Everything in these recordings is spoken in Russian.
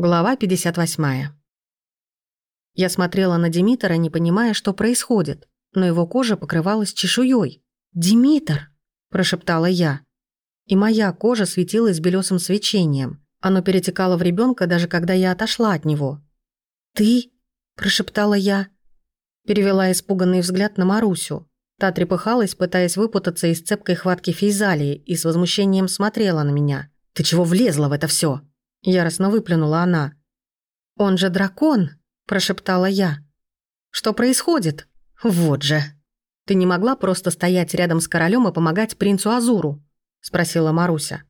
Глава 58. Я смотрела на Димитра, не понимая, что происходит, но его кожа покрывалась чешуей. «Димитр!» – прошептала я. И моя кожа светилась белесым свечением. Оно перетекало в ребенка, даже когда я отошла от него. «Ты?» – прошептала я. Перевела испуганный взгляд на Марусю. Та трепыхалась, пытаясь выпутаться из цепкой хватки фейзалии, и с возмущением смотрела на меня. «Ты чего влезла в это все? Яростно выплюнула она. «Он же дракон!» – прошептала я. «Что происходит?» «Вот же!» «Ты не могла просто стоять рядом с королем и помогать принцу Азуру?» – спросила Маруся.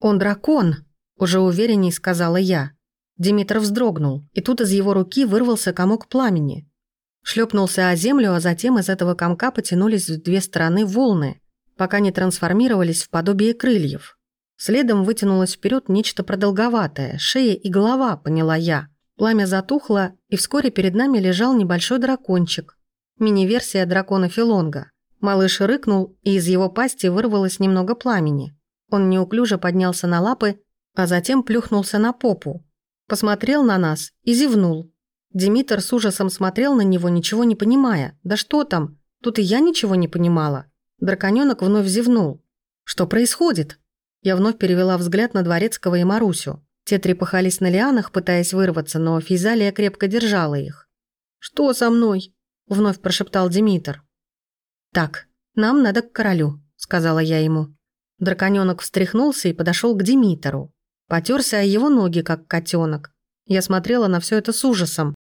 «Он дракон!» – уже уверенней сказала я. Димитр вздрогнул, и тут из его руки вырвался комок пламени. Шлепнулся о землю, а затем из этого комка потянулись в две стороны волны, пока не трансформировались в подобие крыльев. Следом вытянулось вперед нечто продолговатое, шея и голова, поняла я. Пламя затухло, и вскоре перед нами лежал небольшой дракончик. Мини-версия дракона Филонга. Малыш рыкнул, и из его пасти вырвалось немного пламени. Он неуклюже поднялся на лапы, а затем плюхнулся на попу. Посмотрел на нас и зевнул. Димитр с ужасом смотрел на него, ничего не понимая. «Да что там? Тут и я ничего не понимала». Драконёнок вновь зевнул. «Что происходит?» Я вновь перевела взгляд на Дворецкого и Марусю. Те трепыхались на лианах, пытаясь вырваться, но Физалия крепко держала их. «Что со мной?» – вновь прошептал Димитр. «Так, нам надо к королю», – сказала я ему. Драконёнок встряхнулся и подошел к Димитору. Потерся о его ноги, как котенок. Я смотрела на все это с ужасом.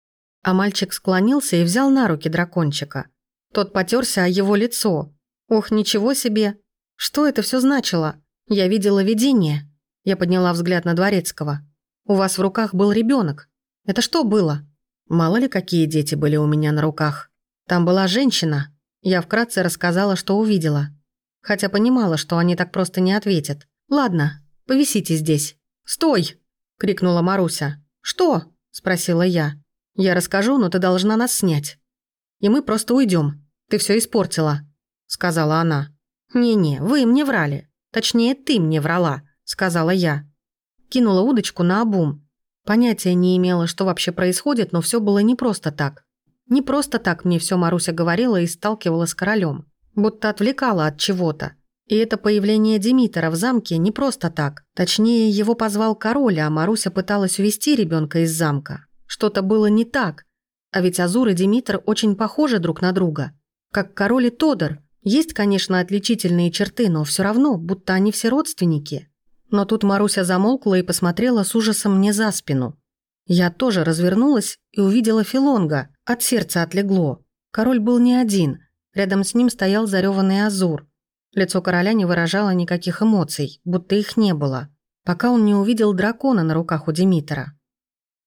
А мальчик склонился и взял на руки дракончика. Тот потерся о его лицо. Ох, ничего себе! Что это все значило? «Я видела видение». Я подняла взгляд на Дворецкого. «У вас в руках был ребенок. Это что было?» Мало ли какие дети были у меня на руках. Там была женщина. Я вкратце рассказала, что увидела. Хотя понимала, что они так просто не ответят. «Ладно, повисите здесь». «Стой!» – крикнула Маруся. «Что?» – спросила я. «Я расскажу, но ты должна нас снять. И мы просто уйдем. Ты все испортила», – сказала она. «Не-не, вы мне врали. Точнее, ты мне врала», — сказала я. Кинула удочку на обум. Понятия не имела, что вообще происходит, но все было не просто так. Не просто так мне все Маруся говорила и сталкивала с королем, будто отвлекала от чего-то. И это появление Димитра в замке не просто так. Точнее, его позвал король, а Маруся пыталась увести ребенка из замка. Что-то было не так. А ведь Азур и Димитр очень похожи друг на друга. Как король и Тодор, есть, конечно, отличительные черты, но все равно, будто они все родственники. Но тут Маруся замолкла и посмотрела с ужасом мне за спину. Я тоже развернулась и увидела Филонга. От сердца отлегло. Король был не один. Рядом с ним стоял зареванный Азур. Лицо короля не выражало никаких эмоций, будто их не было, пока он не увидел дракона на руках у Димитра.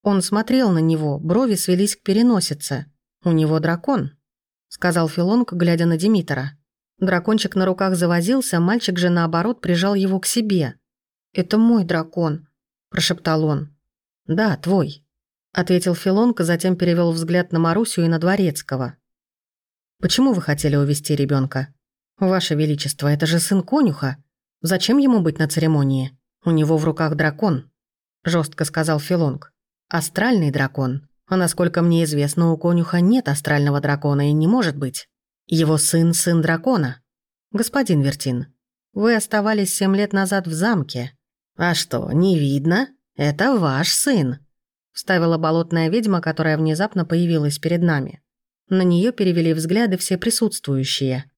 Он смотрел на него, брови свелись к переносице. «У него дракон», — сказал Филонг, глядя на Димитра. Дракончик на руках завозился, мальчик же, наоборот, прижал его к себе. «Это мой дракон», – прошептал он. «Да, твой», – ответил Филонка, затем перевел взгляд на Марусю и на Дворецкого. «Почему вы хотели увести ребенка? Ваше Величество, это же сын конюха. Зачем ему быть на церемонии? У него в руках дракон», – жестко сказал Филонг. «Астральный дракон. А насколько мне известно, у конюха нет астрального дракона и не может быть». Его сын – сын дракона. Господин Вертин, вы оставались семь лет назад в замке. А что, не видно? Это ваш сын. Вставила болотная ведьма, которая внезапно появилась перед нами. На нее перевели взгляды все присутствующие.